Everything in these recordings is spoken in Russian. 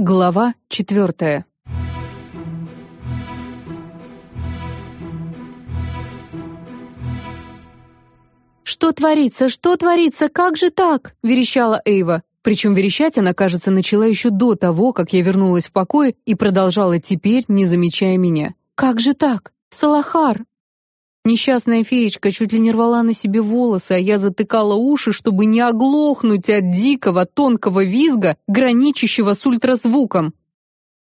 Глава четвертая. «Что творится? Что творится? Как же так?» — верещала Эйва. Причем верещать она, кажется, начала еще до того, как я вернулась в покой и продолжала теперь, не замечая меня. «Как же так? Салахар, Несчастная феечка чуть ли не рвала на себе волосы, а я затыкала уши, чтобы не оглохнуть от дикого, тонкого визга, граничащего с ультразвуком.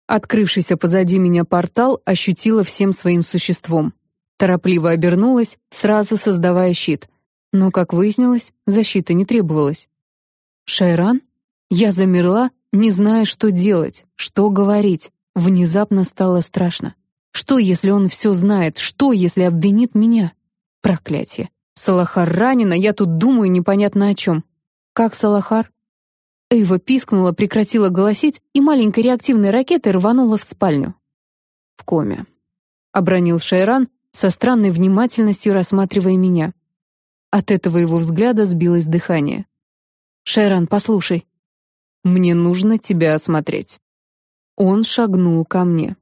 Открывшийся позади меня портал ощутила всем своим существом. Торопливо обернулась, сразу создавая щит. Но, как выяснилось, защита не требовалась. «Шайран?» Я замерла, не зная, что делать, что говорить. Внезапно стало страшно. Что, если он все знает? Что, если обвинит меня? Проклятие. Салахар ранена, я тут думаю непонятно о чем. Как Салахар? Эйва пискнула, прекратила голосить и маленькой реактивной ракетой рванула в спальню. В коме. Обронил Шайран, со странной внимательностью рассматривая меня. От этого его взгляда сбилось дыхание. «Шайран, послушай. Мне нужно тебя осмотреть». Он шагнул ко мне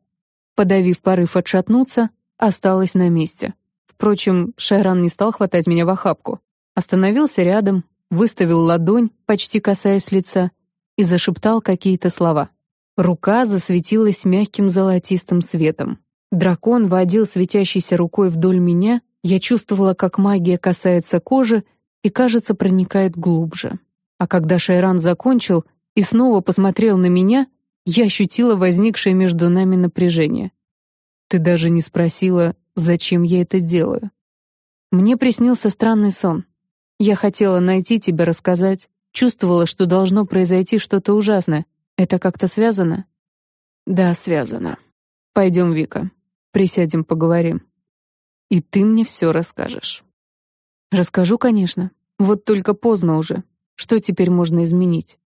подавив порыв отшатнуться, осталась на месте. Впрочем, Шайран не стал хватать меня в охапку. Остановился рядом, выставил ладонь, почти касаясь лица, и зашептал какие-то слова. Рука засветилась мягким золотистым светом. Дракон водил светящейся рукой вдоль меня, я чувствовала, как магия касается кожи и, кажется, проникает глубже. А когда Шайран закончил и снова посмотрел на меня, я ощутила возникшее между нами напряжение. Ты даже не спросила, зачем я это делаю. Мне приснился странный сон. Я хотела найти тебя, рассказать, чувствовала, что должно произойти что-то ужасное. Это как-то связано? Да, связано. Пойдем, Вика. Присядем, поговорим. И ты мне все расскажешь. Расскажу, конечно. Вот только поздно уже. Что теперь можно изменить?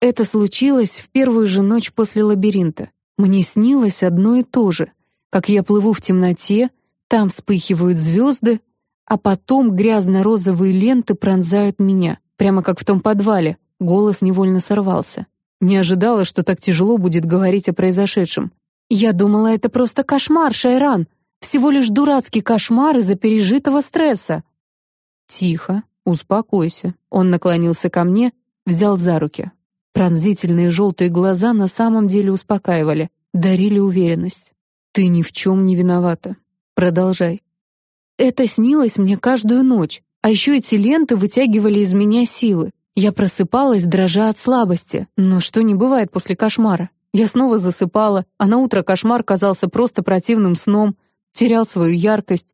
Это случилось в первую же ночь после лабиринта. Мне снилось одно и то же, как я плыву в темноте, там вспыхивают звезды, а потом грязно-розовые ленты пронзают меня, прямо как в том подвале. Голос невольно сорвался. Не ожидала, что так тяжело будет говорить о произошедшем. Я думала, это просто кошмар, Шайран. Всего лишь дурацкий кошмар из-за пережитого стресса. Тихо, успокойся. Он наклонился ко мне, взял за руки. Пронзительные желтые глаза на самом деле успокаивали, дарили уверенность. «Ты ни в чем не виновата. Продолжай». Это снилось мне каждую ночь, а еще эти ленты вытягивали из меня силы. Я просыпалась, дрожа от слабости, но что не бывает после кошмара. Я снова засыпала, а на утро кошмар казался просто противным сном, терял свою яркость.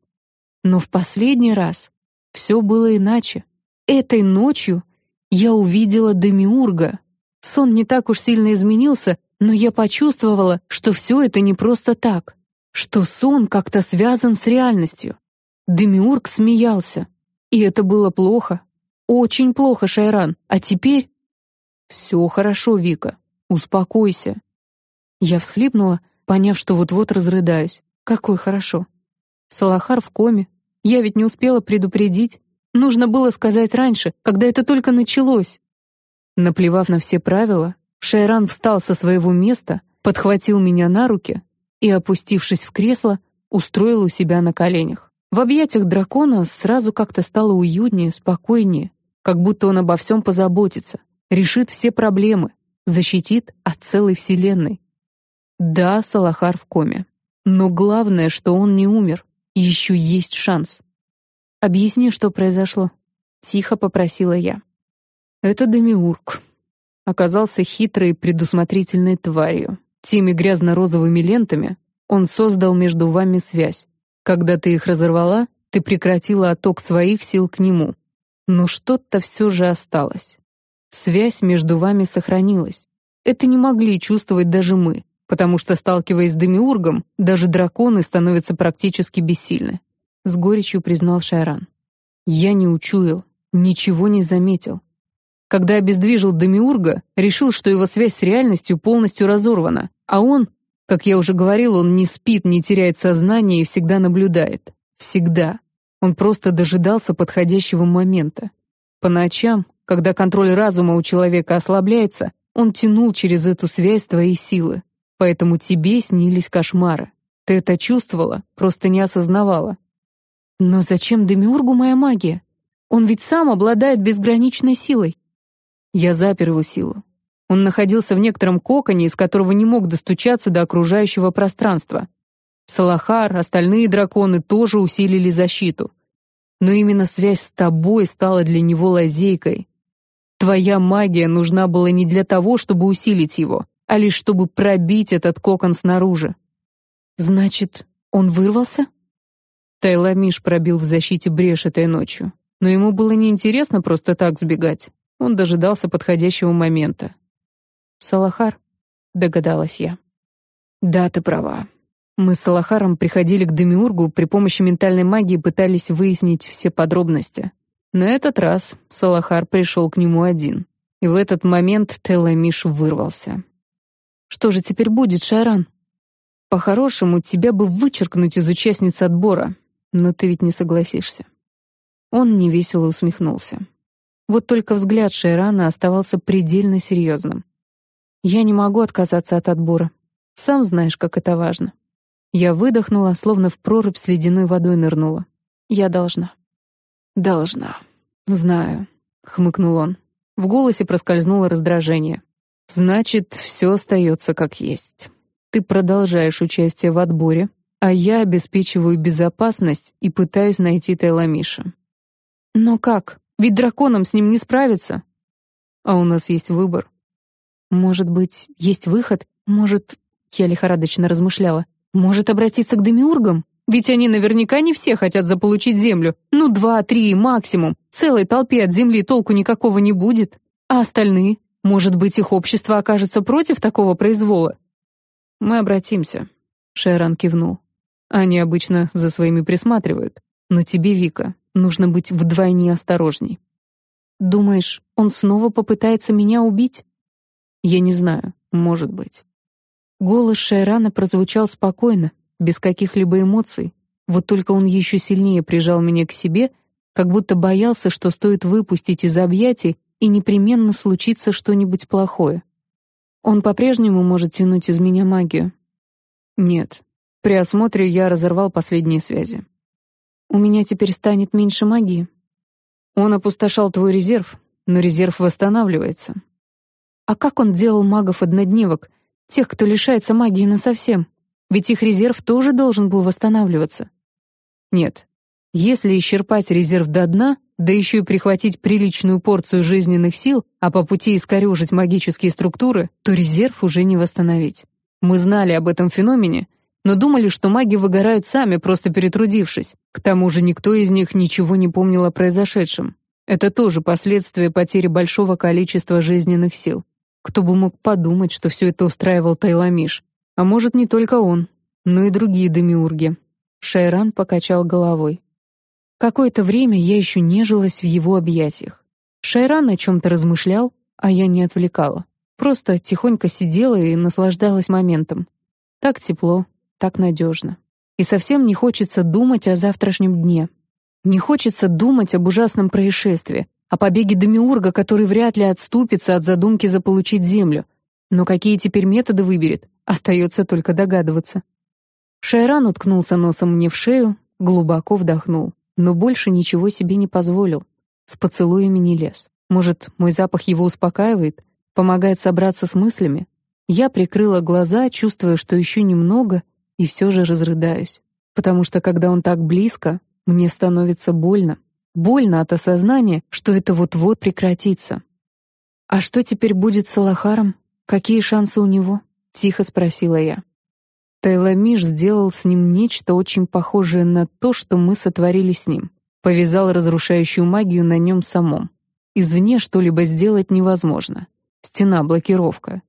Но в последний раз все было иначе. Этой ночью я увидела Демиурга. Сон не так уж сильно изменился, но я почувствовала, что все это не просто так, что сон как-то связан с реальностью. Демиург смеялся. И это было плохо. Очень плохо, Шайран. А теперь... Все хорошо, Вика. Успокойся. Я всхлипнула, поняв, что вот-вот разрыдаюсь. Какой хорошо. Салахар в коме. Я ведь не успела предупредить. Нужно было сказать раньше, когда это только началось. Наплевав на все правила, Шайран встал со своего места, подхватил меня на руки и, опустившись в кресло, устроил у себя на коленях. В объятиях дракона сразу как-то стало уютнее, спокойнее, как будто он обо всем позаботится, решит все проблемы, защитит от целой вселенной. Да, Салахар в коме. Но главное, что он не умер, еще есть шанс. «Объясни, что произошло», — тихо попросила я. Это Демиург. Оказался хитрой и предусмотрительной тварью. Теми грязно-розовыми лентами он создал между вами связь. Когда ты их разорвала, ты прекратила отток своих сил к нему. Но что-то все же осталось. Связь между вами сохранилась. Это не могли чувствовать даже мы, потому что, сталкиваясь с Демиургом, даже драконы становятся практически бессильны. С горечью признал Шайран. Я не учуял, ничего не заметил. Когда обездвижил Демиурга, решил, что его связь с реальностью полностью разорвана, а он, как я уже говорил, он не спит, не теряет сознание и всегда наблюдает. Всегда. Он просто дожидался подходящего момента. По ночам, когда контроль разума у человека ослабляется, Он тянул через эту связь твои силы, поэтому тебе снились кошмары. Ты это чувствовала, просто не осознавала. Но зачем Демиургу моя магия? Он ведь сам обладает безграничной силой. Я запер его силу. Он находился в некотором коконе, из которого не мог достучаться до окружающего пространства. Салахар, остальные драконы тоже усилили защиту. Но именно связь с тобой стала для него лазейкой. Твоя магия нужна была не для того, чтобы усилить его, а лишь чтобы пробить этот кокон снаружи. Значит, он вырвался? Тайламиш пробил в защите брешь этой ночью, но ему было неинтересно просто так сбегать. Он дожидался подходящего момента. «Салахар», — догадалась я. «Да, ты права. Мы с Салахаром приходили к Демиургу, при помощи ментальной магии пытались выяснить все подробности. На этот раз Салахар пришел к нему один. И в этот момент Теламиш вырвался. «Что же теперь будет, Шайран?» «По-хорошему, тебя бы вычеркнуть из участниц отбора, но ты ведь не согласишься». Он невесело усмехнулся. Вот только взгляд Шайрана оставался предельно серьезным. Я не могу отказаться от отбора. Сам знаешь, как это важно. Я выдохнула, словно в прорубь с ледяной водой нырнула. Я должна. Должна. Знаю, хмыкнул он. В голосе проскользнуло раздражение. Значит, все остается как есть. Ты продолжаешь участие в отборе, а я обеспечиваю безопасность и пытаюсь найти Тайламиша. Но как? Ведь драконам с ним не справиться. А у нас есть выбор. Может быть, есть выход? Может, я лихорадочно размышляла, может обратиться к демиургам? Ведь они наверняка не все хотят заполучить землю. Ну, два, три максимум. Целой толпе от земли толку никакого не будет. А остальные? Может быть, их общество окажется против такого произвола? Мы обратимся. Шайран кивнул. Они обычно за своими присматривают. Но тебе, Вика, нужно быть вдвойне осторожней. Думаешь, он снова попытается меня убить? Я не знаю, может быть. Голос Шайрана прозвучал спокойно, без каких-либо эмоций. Вот только он еще сильнее прижал меня к себе, как будто боялся, что стоит выпустить из объятий, и непременно случится что-нибудь плохое. Он по-прежнему может тянуть из меня магию. Нет. При осмотре я разорвал последние связи. У меня теперь станет меньше магии. Он опустошал твой резерв, но резерв восстанавливается. А как он делал магов-однодневок, тех, кто лишается магии насовсем? Ведь их резерв тоже должен был восстанавливаться. Нет. Если исчерпать резерв до дна, да еще и прихватить приличную порцию жизненных сил, а по пути искорежить магические структуры, то резерв уже не восстановить. Мы знали об этом феномене, но думали, что маги выгорают сами, просто перетрудившись. К тому же никто из них ничего не помнил о произошедшем. Это тоже последствия потери большого количества жизненных сил. Кто бы мог подумать, что все это устраивал Тайламиш. А может, не только он, но и другие демиурги. Шайран покачал головой. Какое-то время я еще нежилась в его объятиях. Шайран о чем-то размышлял, а я не отвлекала. Просто тихонько сидела и наслаждалась моментом. Так тепло, так надежно. И совсем не хочется думать о завтрашнем дне. Не хочется думать об ужасном происшествии, о побеге Демиурга, который вряд ли отступится от задумки заполучить землю. Но какие теперь методы выберет, остается только догадываться. Шайран уткнулся носом мне в шею, глубоко вдохнул, но больше ничего себе не позволил. С поцелуями не лез. Может, мой запах его успокаивает, помогает собраться с мыслями? Я прикрыла глаза, чувствуя, что еще немного, и все же разрыдаюсь. Потому что, когда он так близко, мне становится больно. Больно от осознания, что это вот-вот прекратится. «А что теперь будет с Алахаром? Какие шансы у него?» — тихо спросила я. Тайламиш сделал с ним нечто очень похожее на то, что мы сотворили с ним. Повязал разрушающую магию на нем самом. Извне что-либо сделать невозможно. Стена-блокировка.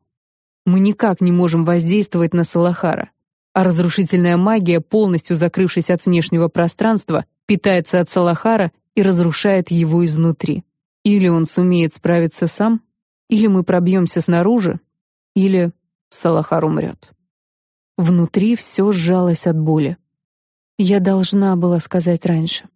Мы никак не можем воздействовать на Салахара. А разрушительная магия, полностью закрывшись от внешнего пространства, питается от Салахара и разрушает его изнутри. Или он сумеет справиться сам, или мы пробьемся снаружи, или Салахар умрет. Внутри все сжалось от боли. Я должна была сказать раньше.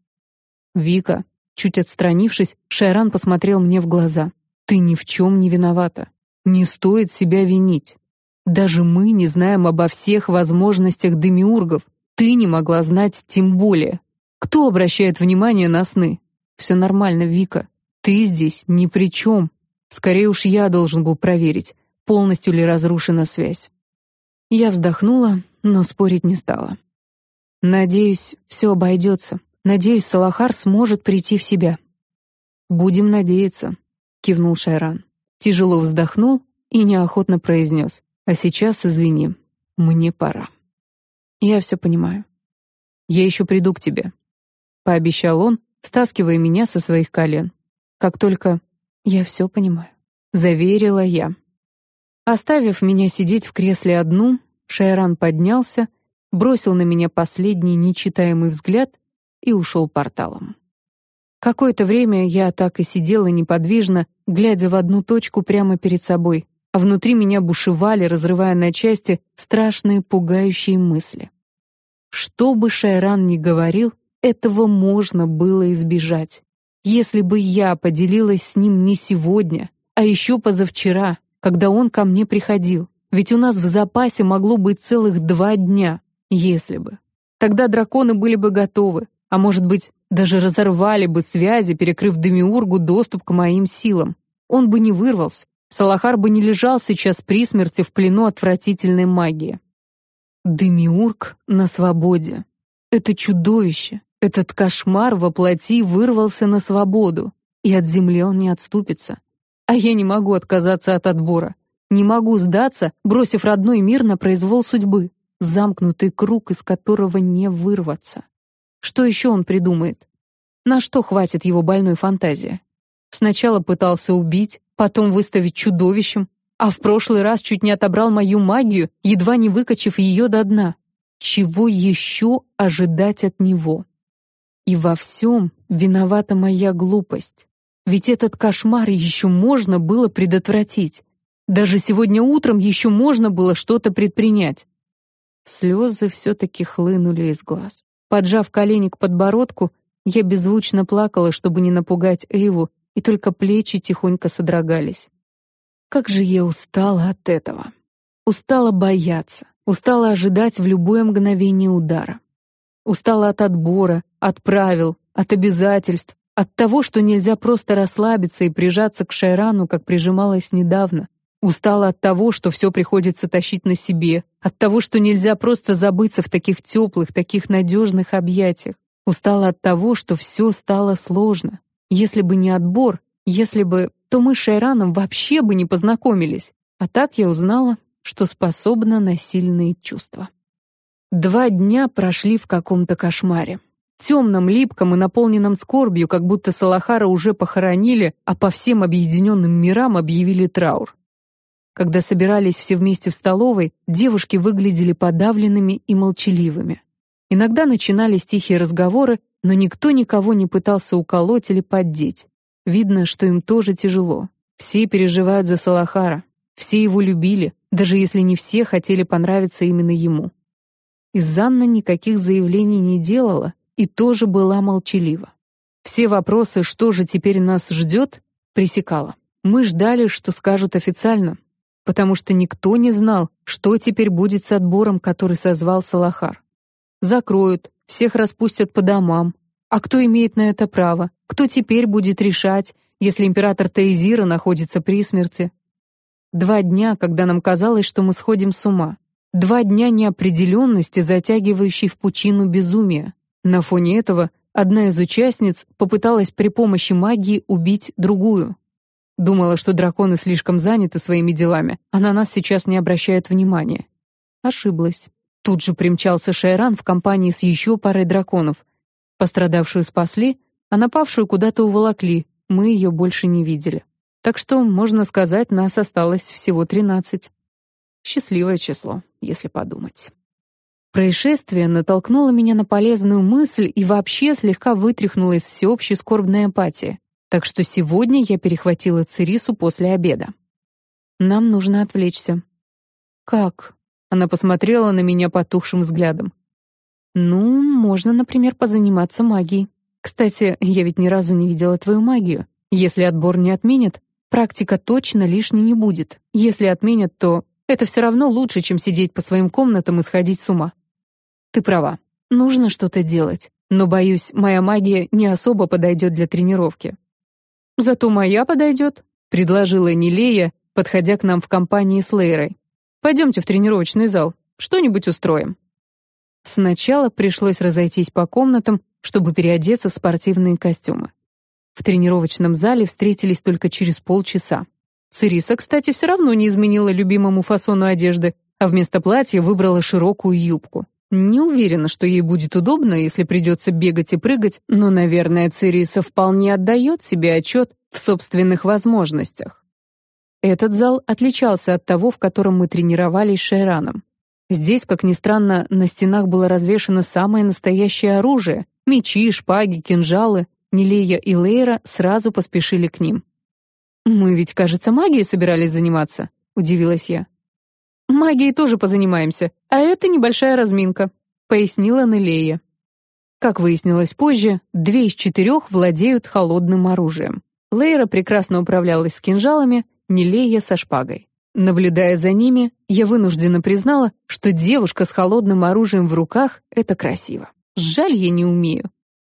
«Вика», чуть отстранившись, Шайран посмотрел мне в глаза. «Ты ни в чем не виновата. Не стоит себя винить. Даже мы не знаем обо всех возможностях демиургов. Ты не могла знать тем более. Кто обращает внимание на сны? Все нормально, Вика. Ты здесь ни при чем. Скорее уж я должен был проверить, полностью ли разрушена связь. Я вздохнула, но спорить не стала. Надеюсь, все обойдется. Надеюсь, Салахар сможет прийти в себя. Будем надеяться, кивнул Шайран. Тяжело вздохнул и неохотно произнес. А сейчас, извини, мне пора. Я все понимаю. Я еще приду к тебе, пообещал он, стаскивая меня со своих колен. Как только я все понимаю, заверила я. Оставив меня сидеть в кресле одну, Шайран поднялся, бросил на меня последний нечитаемый взгляд и ушел порталом. Какое-то время я так и сидела неподвижно, глядя в одну точку прямо перед собой, а внутри меня бушевали, разрывая на части, страшные пугающие мысли. Что бы Шайран ни говорил, этого можно было избежать. Если бы я поделилась с ним не сегодня, а еще позавчера, когда он ко мне приходил. Ведь у нас в запасе могло быть целых два дня, если бы. Тогда драконы были бы готовы, а может быть, даже разорвали бы связи, перекрыв Демиургу доступ к моим силам. Он бы не вырвался, Салахар бы не лежал сейчас при смерти в плену отвратительной магии. Демиург на свободе. Это чудовище, этот кошмар во плоти вырвался на свободу, и от земли он не отступится. А я не могу отказаться от отбора. Не могу сдаться, бросив родной мир на произвол судьбы, замкнутый круг, из которого не вырваться. Что еще он придумает? На что хватит его больной фантазии? Сначала пытался убить, потом выставить чудовищем, а в прошлый раз чуть не отобрал мою магию, едва не выкачив ее до дна. Чего еще ожидать от него? И во всем виновата моя глупость. Ведь этот кошмар еще можно было предотвратить. Даже сегодня утром еще можно было что-то предпринять. Слезы все-таки хлынули из глаз. Поджав колени к подбородку, я беззвучно плакала, чтобы не напугать Эйву, и только плечи тихонько содрогались. Как же я устала от этого. Устала бояться, устала ожидать в любое мгновение удара. Устала от отбора, от правил, от обязательств, от того, что нельзя просто расслабиться и прижаться к Шайрану, как прижималась недавно. Устала от того, что все приходится тащить на себе, от того, что нельзя просто забыться в таких теплых, таких надежных объятиях. Устала от того, что все стало сложно. Если бы не отбор, если бы, то мы с Шайраном вообще бы не познакомились. А так я узнала, что способна на сильные чувства. Два дня прошли в каком-то кошмаре темном, липком и наполненном скорбью, как будто Салахара уже похоронили, а по всем объединенным мирам объявили траур. Когда собирались все вместе в столовой, девушки выглядели подавленными и молчаливыми. Иногда начинались тихие разговоры, но никто никого не пытался уколоть или поддеть. Видно, что им тоже тяжело. Все переживают за Салахара, все его любили, даже если не все хотели понравиться именно ему. И Занна никаких заявлений не делала, и тоже была молчалива. Все вопросы, что же теперь нас ждет, пресекала. Мы ждали, что скажут официально, потому что никто не знал, что теперь будет с отбором, который созвал Салахар. Закроют, всех распустят по домам. А кто имеет на это право? Кто теперь будет решать, если император Таизира находится при смерти? Два дня, когда нам казалось, что мы сходим с ума. Два дня неопределенности, затягивающей в пучину безумия. На фоне этого одна из участниц попыталась при помощи магии убить другую. Думала, что драконы слишком заняты своими делами, а на нас сейчас не обращают внимания. Ошиблась. Тут же примчался Шайран в компании с еще парой драконов. Пострадавшую спасли, а напавшую куда-то уволокли, мы ее больше не видели. Так что, можно сказать, нас осталось всего тринадцать. Счастливое число, если подумать. Происшествие натолкнуло меня на полезную мысль и вообще слегка вытряхнуло из всеобщей скорбной апатии. Так что сегодня я перехватила Цирису после обеда. Нам нужно отвлечься. Как? Она посмотрела на меня потухшим взглядом. Ну, можно, например, позаниматься магией. Кстати, я ведь ни разу не видела твою магию. Если отбор не отменят, практика точно лишней не будет. Если отменят, то это все равно лучше, чем сидеть по своим комнатам и сходить с ума. Ты права. Нужно что-то делать. Но, боюсь, моя магия не особо подойдет для тренировки. Зато моя подойдет, предложила Нилея, подходя к нам в компании с Лейрой. Пойдемте в тренировочный зал. Что-нибудь устроим. Сначала пришлось разойтись по комнатам, чтобы переодеться в спортивные костюмы. В тренировочном зале встретились только через полчаса. Цириса, кстати, все равно не изменила любимому фасону одежды, а вместо платья выбрала широкую юбку. Не уверена, что ей будет удобно, если придется бегать и прыгать, но, наверное, Цириса вполне отдает себе отчет в собственных возможностях. Этот зал отличался от того, в котором мы тренировались с Шайраном. Здесь, как ни странно, на стенах было развешано самое настоящее оружие — мечи, шпаги, кинжалы. Нелея и Лейра сразу поспешили к ним. «Мы ведь, кажется, магией собирались заниматься», — удивилась я. «Магией тоже позанимаемся, а это небольшая разминка», — пояснила Нелея. Как выяснилось позже, две из четырех владеют холодным оружием. Лейра прекрасно управлялась с кинжалами, Нелея со шпагой. Наблюдая за ними, я вынужденно признала, что девушка с холодным оружием в руках — это красиво. Жаль, я не умею.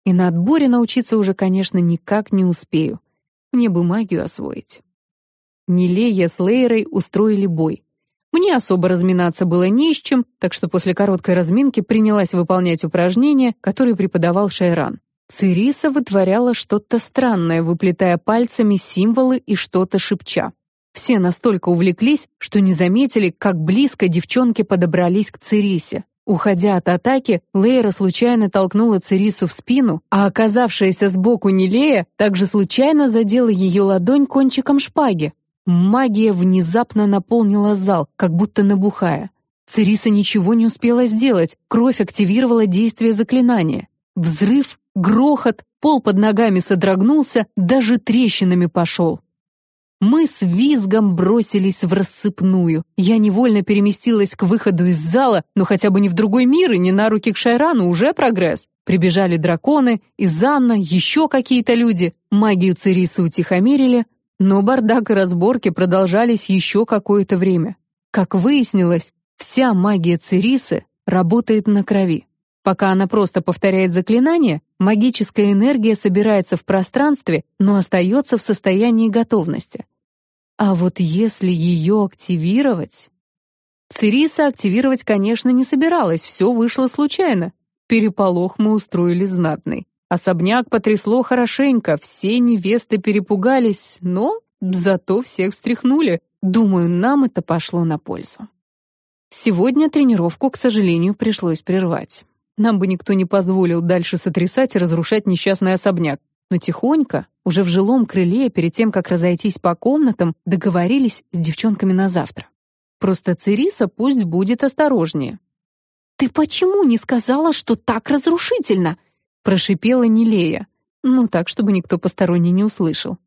И на отборе научиться уже, конечно, никак не успею. Мне бы магию освоить. Нелея с Лейрой устроили бой. Мне особо разминаться было не с чем, так что после короткой разминки принялась выполнять упражнения, которые преподавал Шайран. Цириса вытворяла что-то странное, выплетая пальцами символы и что-то шепча. Все настолько увлеклись, что не заметили, как близко девчонки подобрались к Цирисе. Уходя от атаки, Лейра случайно толкнула Цирису в спину, а оказавшаяся сбоку Нелея также случайно задела ее ладонь кончиком шпаги. Магия внезапно наполнила зал, как будто набухая. Цириса ничего не успела сделать, кровь активировала действие заклинания. Взрыв, грохот, пол под ногами содрогнулся, даже трещинами пошел. Мы с визгом бросились в рассыпную. Я невольно переместилась к выходу из зала, но хотя бы не в другой мир и не на руки к Шайрану, уже прогресс. Прибежали драконы, Изанна, еще какие-то люди. Магию Цирисы утихомирили, но бардак и разборки продолжались еще какое-то время. Как выяснилось, вся магия Цирисы работает на крови. Пока она просто повторяет заклинание, магическая энергия собирается в пространстве, но остается в состоянии готовности. А вот если ее активировать... Цириса активировать, конечно, не собиралась, все вышло случайно. Переполох мы устроили знатный. Особняк потрясло хорошенько, все невесты перепугались, но зато всех встряхнули. Думаю, нам это пошло на пользу. Сегодня тренировку, к сожалению, пришлось прервать. Нам бы никто не позволил дальше сотрясать и разрушать несчастный особняк. Но тихонько, уже в жилом крыле, перед тем, как разойтись по комнатам, договорились с девчонками на завтра. Просто Цириса пусть будет осторожнее. «Ты почему не сказала, что так разрушительно?» прошипела Нилея. Ну, так, чтобы никто посторонний не услышал.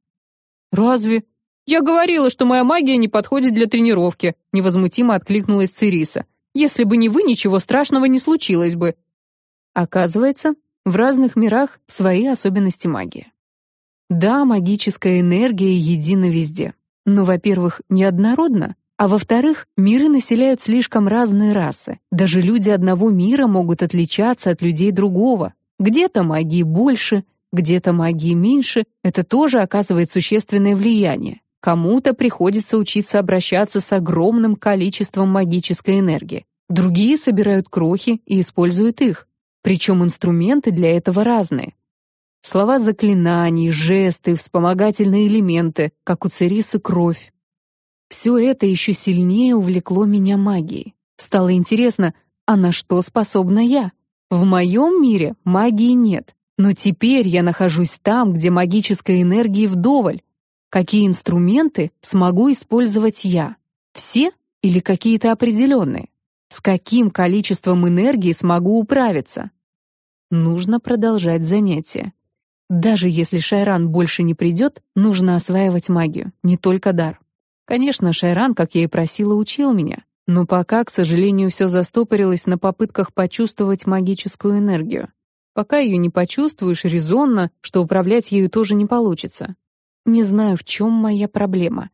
«Разве? Я говорила, что моя магия не подходит для тренировки», невозмутимо откликнулась Цириса. «Если бы не вы, ничего страшного не случилось бы. Оказывается, в разных мирах свои особенности магии. Да, магическая энергия едина везде. Но, во-первых, неоднородна, а во-вторых, миры населяют слишком разные расы. Даже люди одного мира могут отличаться от людей другого. Где-то магии больше, где-то магии меньше, это тоже оказывает существенное влияние. Кому-то приходится учиться обращаться с огромным количеством магической энергии. Другие собирают крохи и используют их. Причем инструменты для этого разные. Слова заклинаний, жесты, вспомогательные элементы, как у Церисы кровь. Все это еще сильнее увлекло меня магией. Стало интересно, а на что способна я? В моем мире магии нет, но теперь я нахожусь там, где магической энергии вдоволь. Какие инструменты смогу использовать я? Все или какие-то определенные? С каким количеством энергии смогу управиться? Нужно продолжать занятия. Даже если Шайран больше не придет, нужно осваивать магию, не только дар. Конечно, Шайран, как я и просила, учил меня, но пока, к сожалению, все застопорилось на попытках почувствовать магическую энергию. Пока ее не почувствуешь резонно, что управлять ею тоже не получится. Не знаю, в чем моя проблема.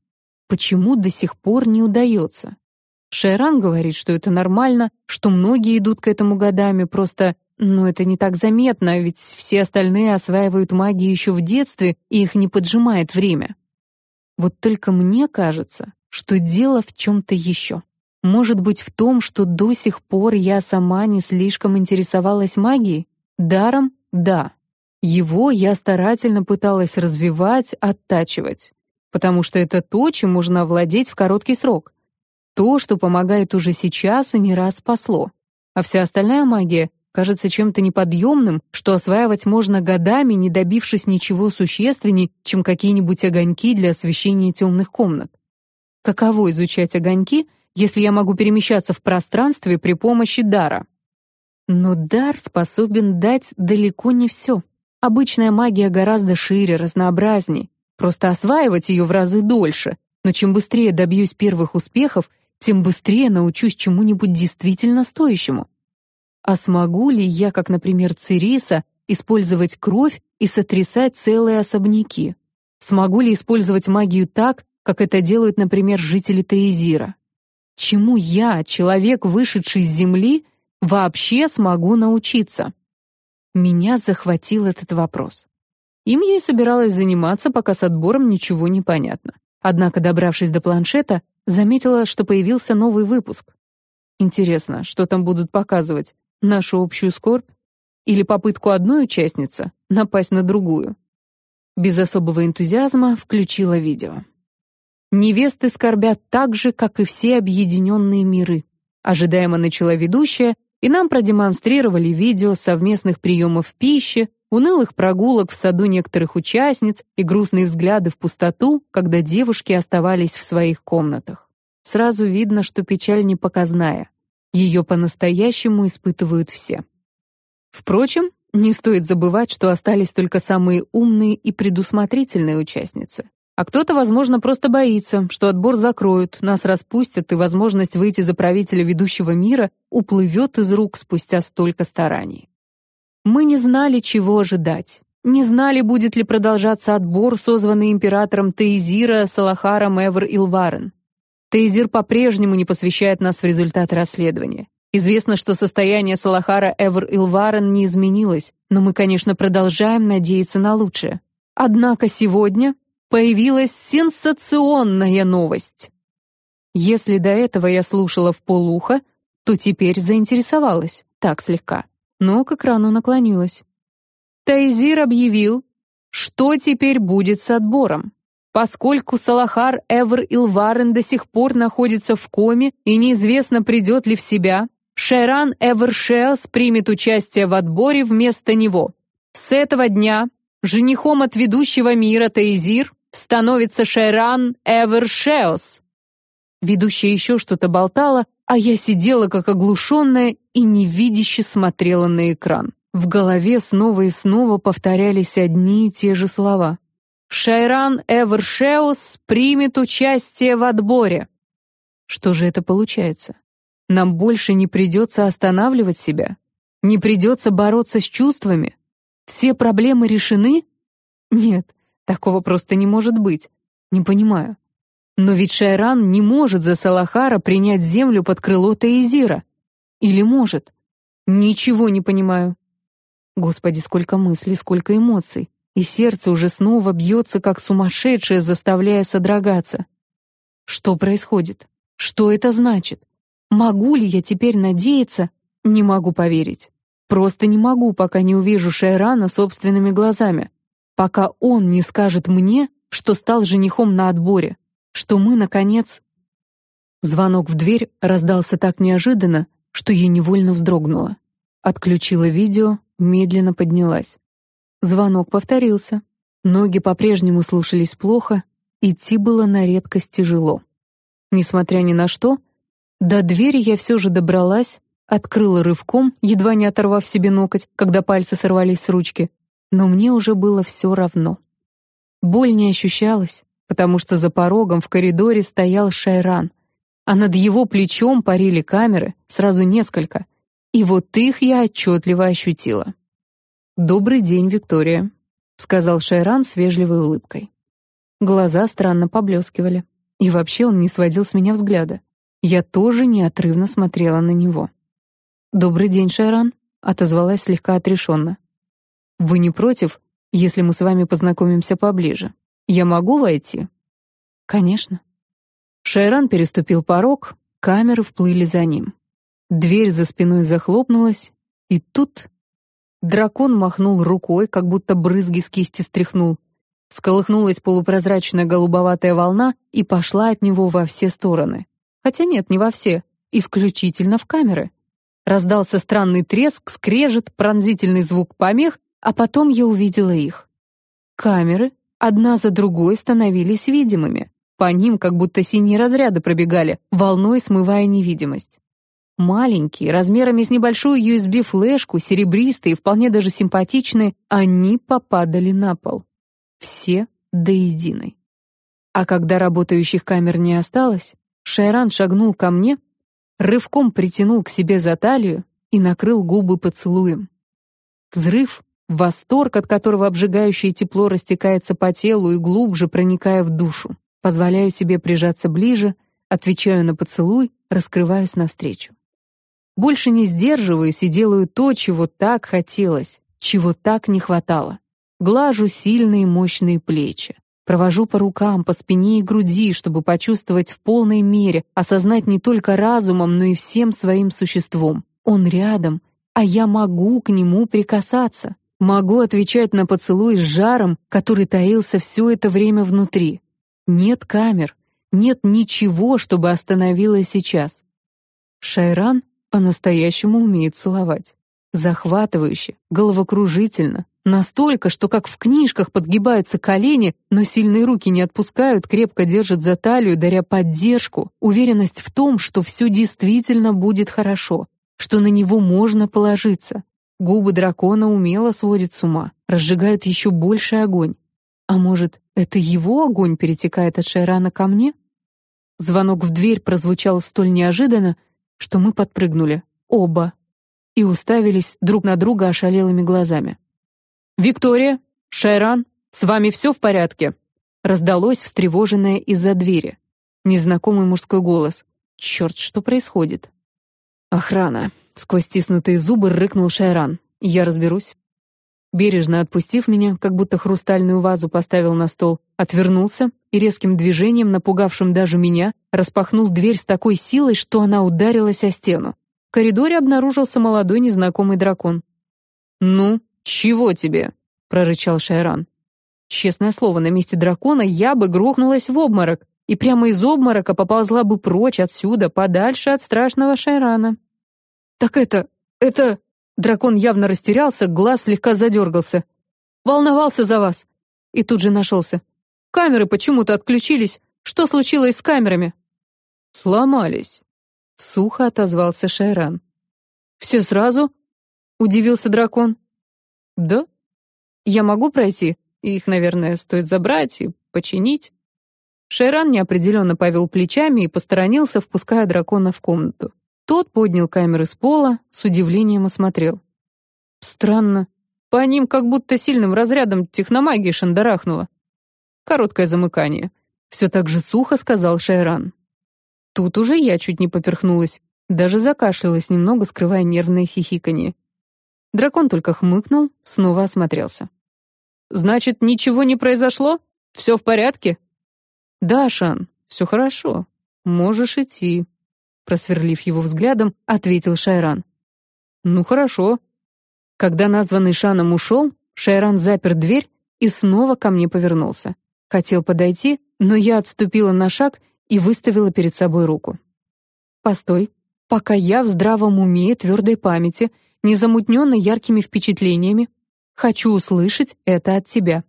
Почему до сих пор не удается? Шайран говорит, что это нормально, что многие идут к этому годами, просто... Но это не так заметно, ведь все остальные осваивают магию еще в детстве, и их не поджимает время. Вот только мне кажется, что дело в чем-то еще. Может быть, в том, что до сих пор я сама не слишком интересовалась магией? Даром — да. Его я старательно пыталась развивать, оттачивать. Потому что это то, чем можно овладеть в короткий срок. То, что помогает уже сейчас и не раз спасло. А вся остальная магия кажется чем-то неподъемным, что осваивать можно годами, не добившись ничего существенней, чем какие-нибудь огоньки для освещения темных комнат. Каково изучать огоньки, если я могу перемещаться в пространстве при помощи дара? Но дар способен дать далеко не все. Обычная магия гораздо шире, разнообразней. Просто осваивать ее в разы дольше. Но чем быстрее добьюсь первых успехов, тем быстрее научусь чему-нибудь действительно стоящему. А смогу ли я, как, например, Цириса, использовать кровь и сотрясать целые особняки? Смогу ли использовать магию так, как это делают, например, жители Таизира? Чему я, человек, вышедший с земли, вообще смогу научиться? Меня захватил этот вопрос. Им я и собиралась заниматься, пока с отбором ничего не понятно. Однако, добравшись до планшета, заметила, что появился новый выпуск. Интересно, что там будут показывать? Нашу общую скорбь? Или попытку одной участницы напасть на другую? Без особого энтузиазма включила видео. Невесты скорбят так же, как и все объединенные миры. Ожидаемо начала ведущая, и нам продемонстрировали видео совместных приемов пищи, унылых прогулок в саду некоторых участниц и грустные взгляды в пустоту, когда девушки оставались в своих комнатах. Сразу видно, что печаль не показная. Ее по-настоящему испытывают все. Впрочем, не стоит забывать, что остались только самые умные и предусмотрительные участницы. А кто-то, возможно, просто боится, что отбор закроют, нас распустят, и возможность выйти за правителя ведущего мира уплывет из рук спустя столько стараний. Мы не знали, чего ожидать. Не знали, будет ли продолжаться отбор, созванный императором Таизира Салахаром Эвер Илварен. Таизир по-прежнему не посвящает нас в результаты расследования. Известно, что состояние Салахара Эвер Илварен не изменилось, но мы, конечно, продолжаем надеяться на лучшее. Однако сегодня появилась сенсационная новость. Если до этого я слушала в полуха, то теперь заинтересовалась, так слегка но к экрану наклонилась. Тайзир объявил, что теперь будет с отбором. Поскольку Салахар Эвер Илварен до сих пор находится в коме и неизвестно, придет ли в себя, Шайран Эвер Шеос примет участие в отборе вместо него. С этого дня женихом от ведущего мира Таизир становится Шайран Эвер Шеос. Ведущая еще что-то болтала, а я сидела как оглушенная и невидяще смотрела на экран. В голове снова и снова повторялись одни и те же слова. «Шайран Эвершеус примет участие в отборе». Что же это получается? Нам больше не придется останавливать себя? Не придется бороться с чувствами? Все проблемы решены? Нет, такого просто не может быть. Не понимаю. Но ведь Шайран не может за Салахара принять землю под крыло Таизира. Или может? Ничего не понимаю. Господи, сколько мыслей, сколько эмоций. И сердце уже снова бьется, как сумасшедшее, заставляя содрогаться. Что происходит? Что это значит? Могу ли я теперь надеяться? Не могу поверить. Просто не могу, пока не увижу Шайрана собственными глазами. Пока он не скажет мне, что стал женихом на отборе что мы, наконец... Звонок в дверь раздался так неожиданно, что я невольно вздрогнула. Отключила видео, медленно поднялась. Звонок повторился. Ноги по-прежнему слушались плохо, идти было на редкость тяжело. Несмотря ни на что, до двери я все же добралась, открыла рывком, едва не оторвав себе ноготь, когда пальцы сорвались с ручки, но мне уже было все равно. Боль не ощущалась, потому что за порогом в коридоре стоял Шайран, а над его плечом парили камеры, сразу несколько, и вот их я отчетливо ощутила. «Добрый день, Виктория», — сказал Шайран с вежливой улыбкой. Глаза странно поблескивали. И вообще он не сводил с меня взгляда. Я тоже неотрывно смотрела на него. «Добрый день, Шайран», — отозвалась слегка отрешенно. «Вы не против, если мы с вами познакомимся поближе? Я могу войти?» «Конечно». Шайран переступил порог, камеры вплыли за ним. Дверь за спиной захлопнулась, и тут дракон махнул рукой, как будто брызги с кисти стряхнул. Сколыхнулась полупрозрачная голубоватая волна и пошла от него во все стороны. Хотя нет, не во все, исключительно в камеры. Раздался странный треск, скрежет, пронзительный звук помех, а потом я увидела их. Камеры одна за другой становились видимыми. По ним как будто синие разряды пробегали, волной смывая невидимость. Маленькие, размерами с небольшую USB-флешку, серебристые, вполне даже симпатичные, они попадали на пол. Все до единой. А когда работающих камер не осталось, Шайран шагнул ко мне, рывком притянул к себе за талию и накрыл губы поцелуем. Взрыв, восторг, от которого обжигающее тепло растекается по телу и глубже проникая в душу. Позволяю себе прижаться ближе, отвечаю на поцелуй, раскрываюсь навстречу. Больше не сдерживаюсь и делаю то, чего так хотелось, чего так не хватало. Глажу сильные мощные плечи. Провожу по рукам, по спине и груди, чтобы почувствовать в полной мере, осознать не только разумом, но и всем своим существом. Он рядом, а я могу к нему прикасаться. Могу отвечать на поцелуй с жаром, который таился все это время внутри. Нет камер, нет ничего, чтобы остановило сейчас. Шайран по-настоящему умеет целовать. Захватывающе, головокружительно, настолько, что как в книжках подгибаются колени, но сильные руки не отпускают, крепко держат за талию, даря поддержку, уверенность в том, что все действительно будет хорошо, что на него можно положиться. Губы дракона умело сводят с ума, разжигают еще больший огонь. А может, это его огонь перетекает от Шайрана ко мне? Звонок в дверь прозвучал столь неожиданно, что мы подпрыгнули, оба, и уставились друг на друга ошалелыми глазами. «Виктория, Шайран, с вами все в порядке?» Раздалось встревоженное из-за двери. Незнакомый мужской голос. «Черт, что происходит?» «Охрана!» — сквозь стиснутые зубы рыкнул Шайран. «Я разберусь». Бережно отпустив меня, как будто хрустальную вазу поставил на стол, отвернулся и резким движением, напугавшим даже меня, распахнул дверь с такой силой, что она ударилась о стену. В коридоре обнаружился молодой незнакомый дракон. «Ну, чего тебе?» — прорычал Шайран. Честное слово, на месте дракона я бы грохнулась в обморок и прямо из обморока поползла бы прочь отсюда, подальше от страшного Шайрана. «Так это... это...» Дракон явно растерялся, глаз слегка задергался. «Волновался за вас!» И тут же нашелся. «Камеры почему-то отключились. Что случилось с камерами?» «Сломались», — сухо отозвался Шайран. «Все сразу?» — удивился дракон. «Да? Я могу пройти? Их, наверное, стоит забрать и починить». Шайран неопределенно повел плечами и посторонился, впуская дракона в комнату. Тот поднял камеры с пола, с удивлением осмотрел. Странно. По ним как будто сильным разрядом техномагии шандарахнуло. Короткое замыкание. Все так же сухо сказал Шайран. Тут уже я чуть не поперхнулась, даже закашлялась немного, скрывая нервное хихиканье. Дракон только хмыкнул, снова осмотрелся. «Значит, ничего не произошло? Все в порядке?» «Да, Шан, все хорошо. Можешь идти», просверлив его взглядом, ответил Шайран. «Ну хорошо». Когда названный Шаном ушел, Шайран запер дверь и снова ко мне повернулся. Хотел подойти, но я отступила на шаг и выставила перед собой руку. «Постой, пока я в здравом уме и твердой памяти, не замутненной яркими впечатлениями, хочу услышать это от тебя».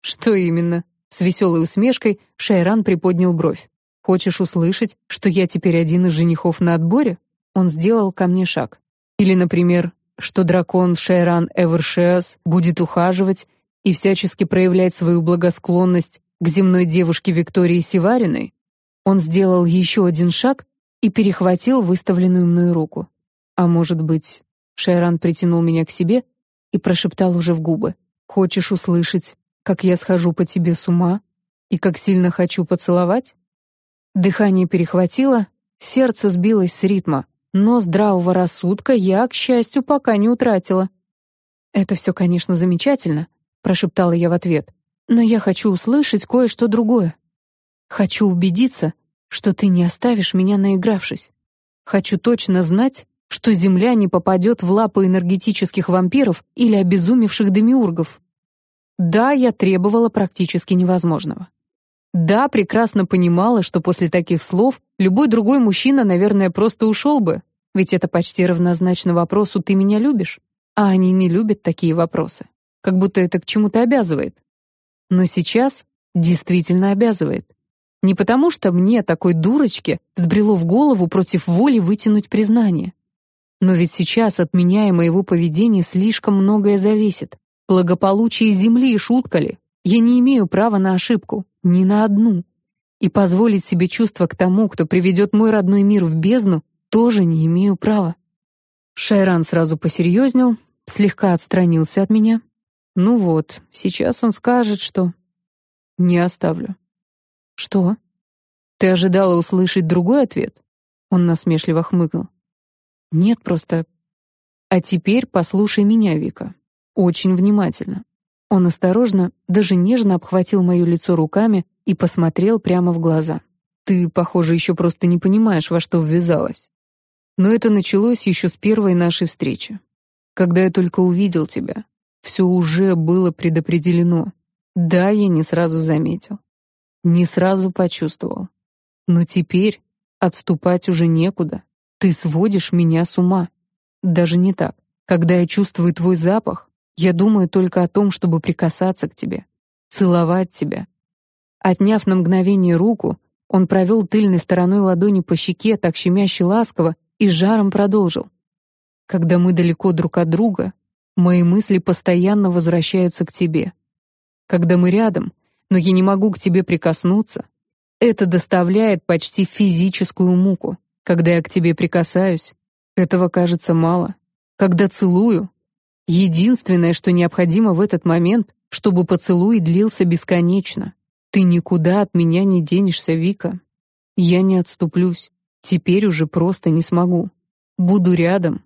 «Что именно?» С веселой усмешкой Шайран приподнял бровь. Хочешь услышать, что я теперь один из женихов на отборе? Он сделал ко мне шаг. Или, например, что дракон Шейран Эвершеас будет ухаживать и всячески проявлять свою благосклонность к земной девушке Виктории Сивариной? Он сделал еще один шаг и перехватил выставленную мною руку. А может быть, Шейран притянул меня к себе и прошептал уже в губы. «Хочешь услышать, как я схожу по тебе с ума? И как сильно хочу поцеловать? Дыхание перехватило, сердце сбилось с ритма, но здравого рассудка я, к счастью, пока не утратила. «Это все, конечно, замечательно», — прошептала я в ответ, «но я хочу услышать кое-что другое. Хочу убедиться, что ты не оставишь меня наигравшись. Хочу точно знать, что Земля не попадет в лапы энергетических вампиров или обезумевших демиургов. Да, я требовала практически невозможного. Да, прекрасно понимала, что после таких слов любой другой мужчина, наверное, просто ушел бы, ведь это почти равнозначно вопросу «ты меня любишь?», а они не любят такие вопросы, как будто это к чему-то обязывает. Но сейчас действительно обязывает. Не потому что мне, такой дурочке, взбрело в голову против воли вытянуть признание. Но ведь сейчас от меня и моего поведения слишком многое зависит. Благополучие Земли шутка ли? Я не имею права на ошибку. Ни на одну. И позволить себе чувство к тому, кто приведет мой родной мир в бездну, тоже не имею права. Шайран сразу посерьезнел, слегка отстранился от меня. Ну вот, сейчас он скажет, что... Не оставлю. Что? Ты ожидала услышать другой ответ? Он насмешливо хмыкнул. Нет, просто... А теперь послушай меня, Вика. Очень внимательно. Он осторожно, даже нежно обхватил моё лицо руками и посмотрел прямо в глаза. «Ты, похоже, еще просто не понимаешь, во что ввязалась. Но это началось еще с первой нашей встречи. Когда я только увидел тебя, все уже было предопределено. Да, я не сразу заметил. Не сразу почувствовал. Но теперь отступать уже некуда. Ты сводишь меня с ума. Даже не так. Когда я чувствую твой запах, я думаю только о том, чтобы прикасаться к тебе, целовать тебя. Отняв на мгновение руку, он провел тыльной стороной ладони по щеке так щемяще ласково и жаром продолжил. Когда мы далеко друг от друга, мои мысли постоянно возвращаются к тебе. Когда мы рядом, но я не могу к тебе прикоснуться, это доставляет почти физическую муку. Когда я к тебе прикасаюсь, этого кажется мало. Когда целую, Единственное, что необходимо в этот момент, чтобы поцелуй длился бесконечно. Ты никуда от меня не денешься, Вика. Я не отступлюсь. Теперь уже просто не смогу. Буду рядом.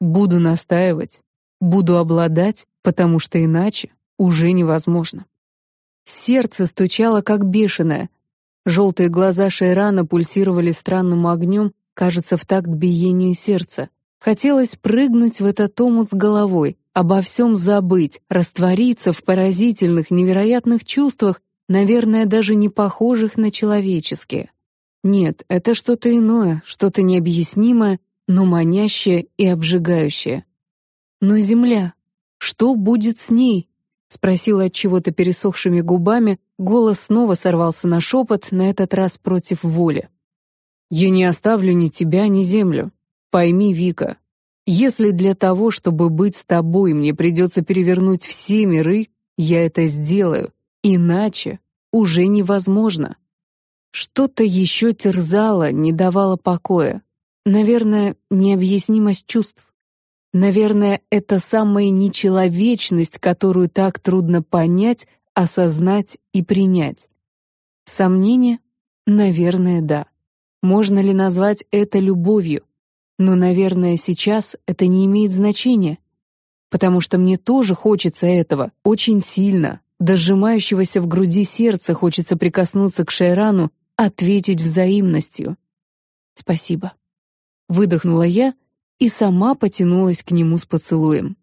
Буду настаивать. Буду обладать, потому что иначе уже невозможно. Сердце стучало как бешеное. Желтые глаза Шейрана пульсировали странным огнем, кажется, в такт биению сердца. Хотелось прыгнуть в этот омут с головой, обо всем забыть, раствориться в поразительных, невероятных чувствах, наверное, даже не похожих на человеческие. Нет, это что-то иное, что-то необъяснимое, но манящее и обжигающее. Но земля, что будет с ней? Спросила от чего-то пересохшими губами, голос снова сорвался на шепот, на этот раз против воли. «Я не оставлю ни тебя, ни землю. Пойми, Вика, если для того, чтобы быть с тобой, мне придется перевернуть все миры, я это сделаю, иначе уже невозможно. Что-то еще терзало, не давало покоя. Наверное, необъяснимость чувств. Наверное, это самая нечеловечность, которую так трудно понять, осознать и принять. Сомнение? Наверное, да. Можно ли назвать это любовью? Но, наверное, сейчас это не имеет значения, потому что мне тоже хочется этого, очень сильно. До сжимающегося в груди сердца хочется прикоснуться к Шайрану, ответить взаимностью. «Спасибо». Выдохнула я и сама потянулась к нему с поцелуем.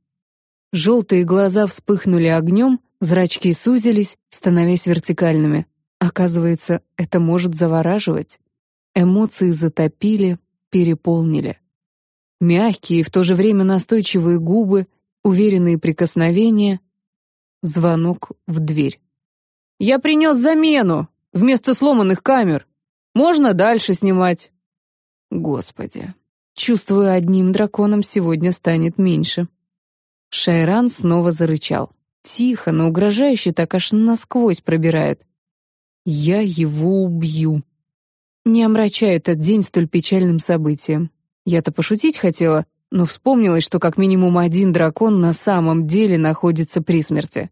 Желтые глаза вспыхнули огнем, зрачки сузились, становясь вертикальными. Оказывается, это может завораживать. Эмоции затопили, переполнили. Мягкие и в то же время настойчивые губы, уверенные прикосновения. Звонок в дверь. «Я принес замену! Вместо сломанных камер! Можно дальше снимать!» Господи, чувствую, одним драконом сегодня станет меньше. Шайран снова зарычал. Тихо, но угрожающе так аж насквозь пробирает. «Я его убью!» Не омрачай этот день столь печальным событием. Я-то пошутить хотела, но вспомнилось, что как минимум один дракон на самом деле находится при смерти.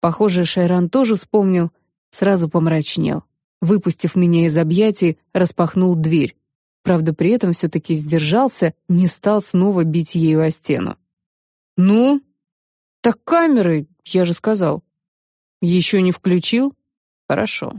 Похоже, Шайран тоже вспомнил, Сразу помрачнел. Выпустив меня из объятий, распахнул дверь. Правда, при этом все-таки сдержался, не стал снова бить ею о стену. «Ну?» «Так камеры, я же сказал». «Еще не включил?» «Хорошо».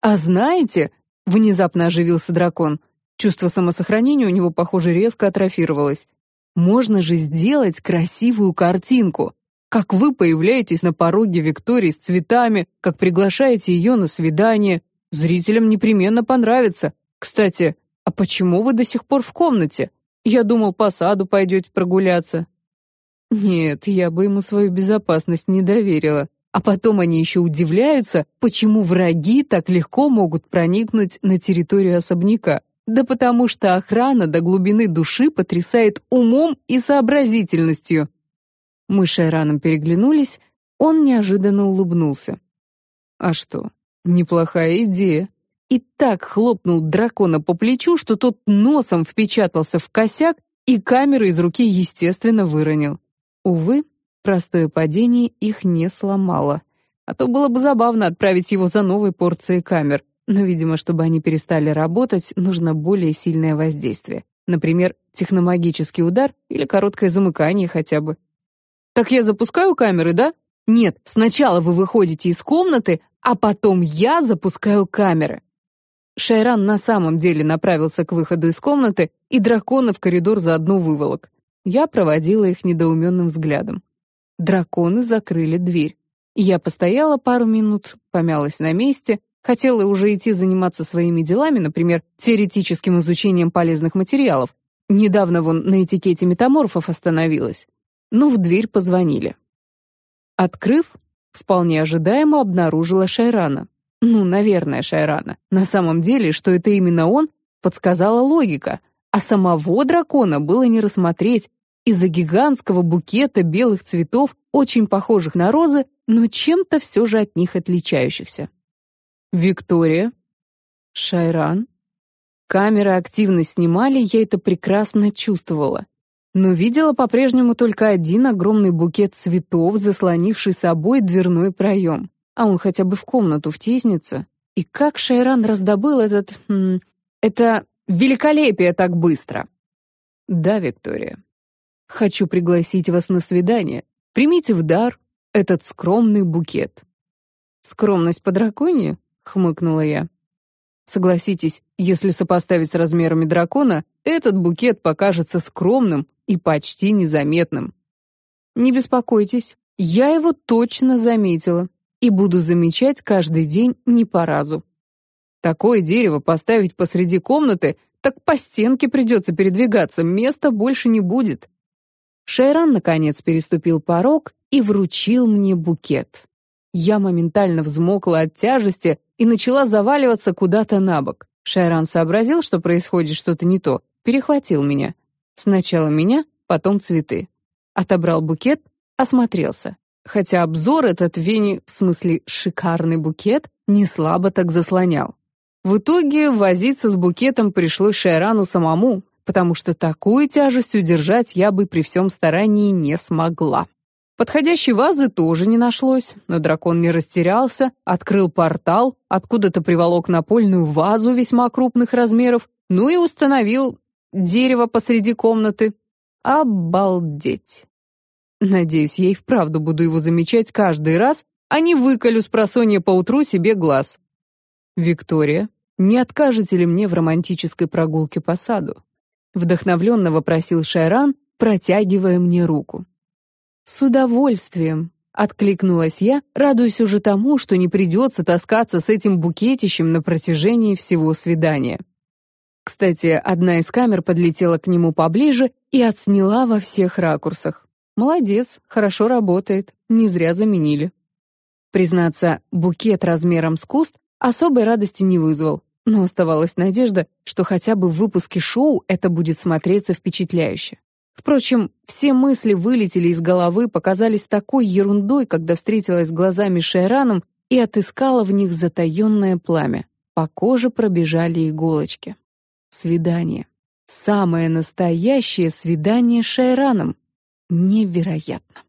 «А знаете...» — внезапно оживился дракон. Чувство самосохранения у него, похоже, резко атрофировалось. «Можно же сделать красивую картинку как вы появляетесь на пороге Виктории с цветами, как приглашаете ее на свидание. Зрителям непременно понравится. Кстати, а почему вы до сих пор в комнате? Я думал, по саду пойдете прогуляться». Нет, я бы ему свою безопасность не доверила. А потом они еще удивляются, почему враги так легко могут проникнуть на территорию особняка. Да потому что охрана до глубины души потрясает умом и сообразительностью. Мы с Шайраном переглянулись, он неожиданно улыбнулся. А что, неплохая идея. И так хлопнул дракона по плечу, что тот носом впечатался в косяк и камеру из руки, естественно, выронил. Увы, простое падение их не сломало. А то было бы забавно отправить его за новой порцией камер. Но, видимо, чтобы они перестали работать, нужно более сильное воздействие. Например, техномагический удар или короткое замыкание хотя бы. Так я запускаю камеры, да? Нет, сначала вы выходите из комнаты, а потом я запускаю камеры. Шайран на самом деле направился к выходу из комнаты, и драконы в коридор заодно выволок. Я проводила их недоуменным взглядом. Драконы закрыли дверь. Я постояла пару минут, помялась на месте, хотела уже идти заниматься своими делами, например, теоретическим изучением полезных материалов. Недавно вон на этикете метаморфов остановилась но в дверь позвонили. Открыв, вполне ожидаемо обнаружила Шайрана. Ну, наверное, Шайрана. На самом деле, что это именно он, подсказала логика, а самого дракона было не рассмотреть из-за гигантского букета белых цветов, очень похожих на розы, но чем-то все же от них отличающихся. Виктория, Шайран. Камеры активно снимали, я это прекрасно чувствовала но видела по-прежнему только один огромный букет цветов, заслонивший собой дверной проем. А он хотя бы в комнату втиснется. И как Шайран раздобыл этот... М, это великолепие так быстро? Да, Виктория. Хочу пригласить вас на свидание. Примите в дар этот скромный букет. Скромность по драконье? Хмыкнула я. Согласитесь, если сопоставить с размерами дракона, этот букет покажется скромным и почти незаметным. Не беспокойтесь, я его точно заметила и буду замечать каждый день не по разу. Такое дерево поставить посреди комнаты, так по стенке придется передвигаться, места больше не будет. Шайран, наконец, переступил порог и вручил мне букет. Я моментально взмокла от тяжести и начала заваливаться куда-то на бок. Шайран сообразил, что происходит что-то не то, перехватил меня. Сначала меня, потом цветы. Отобрал букет, осмотрелся. Хотя обзор этот Вене, в смысле шикарный букет, не слабо так заслонял. В итоге возиться с букетом пришлось Шайрану самому, потому что такую тяжесть удержать я бы при всем старании не смогла. Подходящей вазы тоже не нашлось, но дракон не растерялся, открыл портал, откуда-то приволок напольную вазу весьма крупных размеров, ну и установил дерево посреди комнаты. Обалдеть! Надеюсь, я и вправду буду его замечать каждый раз, а не выколю с просонья поутру себе глаз. Виктория, не откажете ли мне в романтической прогулке по саду? Вдохновленно вопросил Шайран, протягивая мне руку. «С удовольствием», — откликнулась я, радуясь уже тому, что не придется таскаться с этим букетищем на протяжении всего свидания. Кстати, одна из камер подлетела к нему поближе и отсняла во всех ракурсах. Молодец, хорошо работает, не зря заменили. Признаться, букет размером с куст особой радости не вызвал, но оставалась надежда, что хотя бы в выпуске шоу это будет смотреться впечатляюще. Впрочем, все мысли вылетели из головы, показались такой ерундой, когда встретилась глазами с Шайраном и отыскала в них затаенное пламя. По коже пробежали иголочки. Свидание. Самое настоящее свидание с Шайраном. Невероятно.